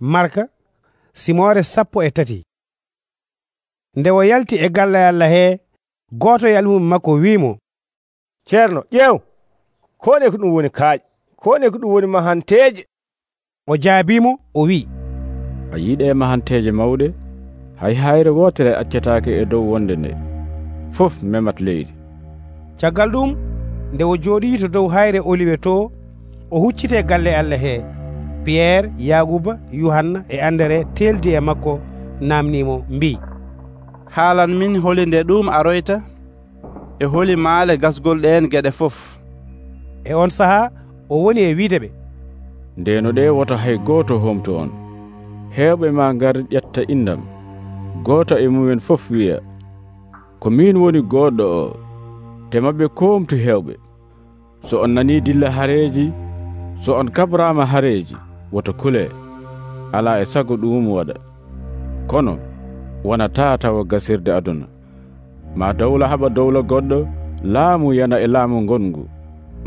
marka simore sappo e tati. Nde o yalti e galla e allah he gooto yalmum makko wimo ceerno ƴeew! Kone ko ɗum woni kaaƴ kone ko ɗum woni mahanteje o jaabimo o wi a yiɗe mahanteje mawɗe hay hayre wotere accetake e dow wonde nde. Fof memat leydi. Caggal ɗum nde o jooɗi to dow hayre oliwe to o huccite galle allah he. piyerre yaguba yuhanna e andere teldi e makko namnimo mbi. Haalan min holinde ɗum aroyta e holi maale gasgol ɗen geɗe fof. E on saaha o woni e wideɓe ndeno ɗe woto hay goto homto on. Hewɓe ma gar ƴetta indam goto e mumen fof wiya ko min woni goɗɗo o te mabɓe komtu hewɓe so on nani dilla hareji so on kabrama hareji woto kule ala e sago ɗum waɗa. Kono wonata tawa gasirde aduna. Ma dawla haɓa dowla goɗɗo laamu yana e laamu gongu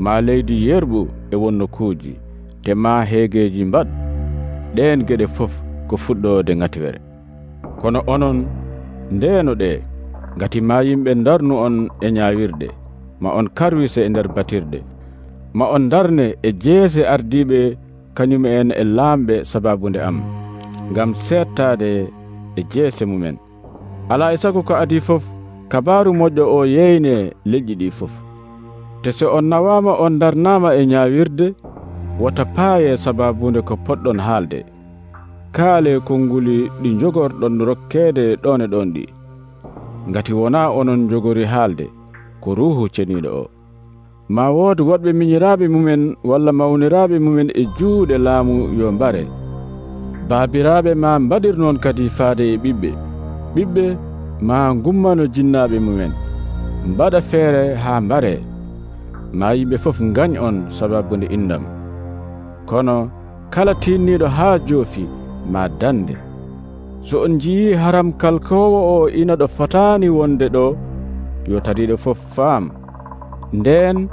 ma leydi yerɓu e wonno kuuji te ma heegeji mbaɗ ɗen geɗe fof ko fuɗɗode ŋatiwere kono onon ndeno ɗe ngati ma yimɓe darnu on e ñawirde ma on karwise e nder batirɗe ma on darne e jeese ardiɓe kañum en e laamɓe sababude am ngam settaade e jeese mumen. Alaa e sago ko adi fof kabaru moƴƴo o yeyne leƴƴi ɗi fof. Te so on nawama on darnama e ñawirde wota paaye sababunde ko poɗɗon haalde. Kaale konnguli ɗi jogorɗon rokkeede ɗon e ɗon ɗi. Ngati wona onon jogori haalde ko ruuhu ceniiɗo o. ma wood woɗɓe miñiraaɓe mumen walla mawniraaɓe mumen e juuɗe laamu yo mbare. Baabiraaɓe ma mbaɗir noon kadi faade e ɓiɓɓe. Ɓiɓɓe ma ngummano jinnaaɓe mumen. Mbaɗa feere haa mbare. Ma yimɓe fof ngañ on sababude innam. Kono kala tinniiɗo haa joofi ma dande. So on njiyi haram kalkowo o ina ɗo fotaani wonde ɗo yo tadiɗo fof faam. Nden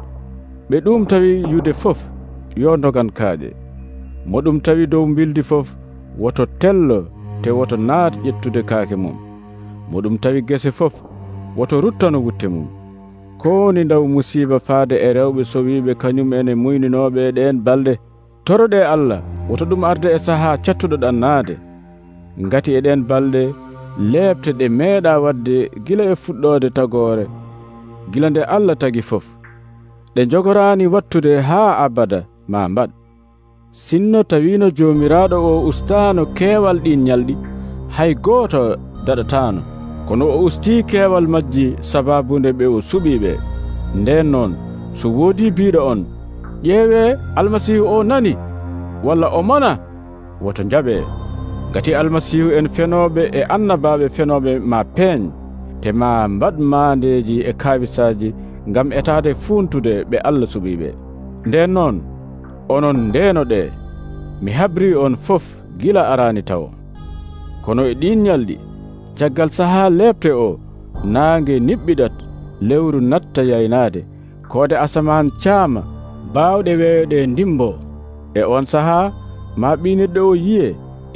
ɓe ɗum tawi yude fof yo dogan kaaƴe. Mo ɗum tawi dow bildi fof woto tello te woto naat ƴettude kaake mum. Mo ɗum tawi gese fof woto ruttano wutte mum. Kowoni ndaw musiba faade e rewɓe sowiɓe kañum ene muyninoɓe ɗen balɗe. Toroɗe allah woto ɗum arde e saha cattuɗo ɗan naade. Ngati eɗen balɗe leɓte ɗe meeɗa wadde gila e fuɗɗode tagore gila nde allah tagi fof. ɗe jogorani wattude haa abada ma mbaɗ. Sinno tawino jomiraɗo o ustano keewal ɗin ñalɗi hay goto daɗatano kono o usti keewal majji sababude ɓe o suɓiɓe. Nden noon so woodi biɗo on ƴeewe almasihu o nani? Walla o mona woto jaɓe gati almasihu en fenoɓe e annabaɓe fenoɓe ma peeñ te ma mbaɗ mandeji e kawisaji ngam etaade fuuntude ɓe allah suɓiiɓe. Nden noon onon ndeenoɗe mi habri on fof gila araani taw. Kono e ɗiin ñalɗi caggal sahaa leeɓte o naange niɓɓiɗat lewru natta yaynaade. Koode asaman caama baawɗe weeyoɗe ndimbo. E on sahaa ma ɓiinirɗe o yiye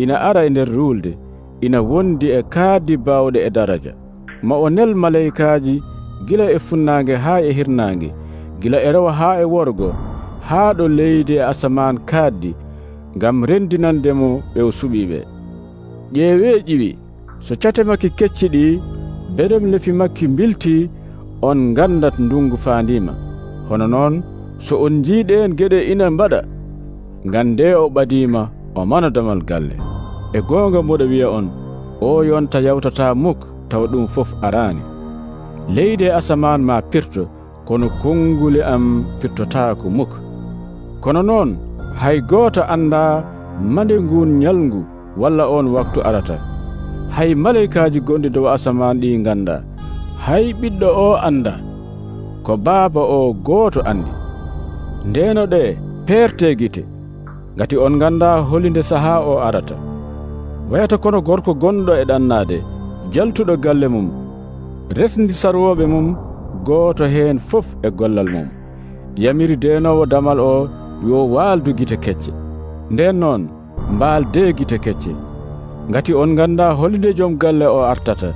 ina ara e nder ruulde ina wondi e kaaddi baawɗe e daraja. Ma o nel malaykaaji gila e funnaange haa e hirnaange. Gila e rewa haa e worgo. Haa ɗo leydi e asaman kaaddi ngam rendinande mo o suɓiiɓe. Ƴeewe ƴiwi so cate makki kecci ɗi bedem lefi makki mbilti on ngandat ndungu faandima hono noon so on njiiɗen geɗe ina mbaɗa ngande o ɓadiima o mana damal galle. E goonga mboɗo wiya on o yonta yawtata muk taw ɗum fof arani leydi e asaman ma pirto kono konngule am pirtotaako muk kono noon hay gooto annda mande ngun ñalngu walla on waktu arata. Hay maleykaji gonɗi dow asaman ɗi ganda hay ɓiɗɗo o anda ko baaba o gooto andi ndeno ɗe perte gite ngati on ganda holinde sahaa o arata. Wayata kono gorko gonɗo e ɗannade jaltuɗo galle mum resdi sarwoɓe mum gooto heen fof e gollal mum. Yamiri denowo damal o yo waaldu gite kecce. Nden noon mbaalde gite kecce. Ngati on ganda holinde joom galle o artata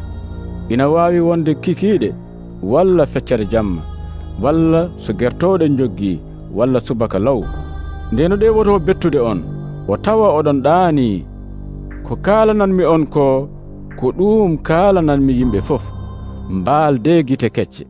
ina waawi wonde kikiiɗe walla feccere jamma walla so gertooɗe joggi walla subaka law. Ndeno ɗe woto bettude on o tawa oɗon ɗaani ko kaalananmi on ko ko ɗum kaalananmi yimɓe fof. mbaalde gite kecce.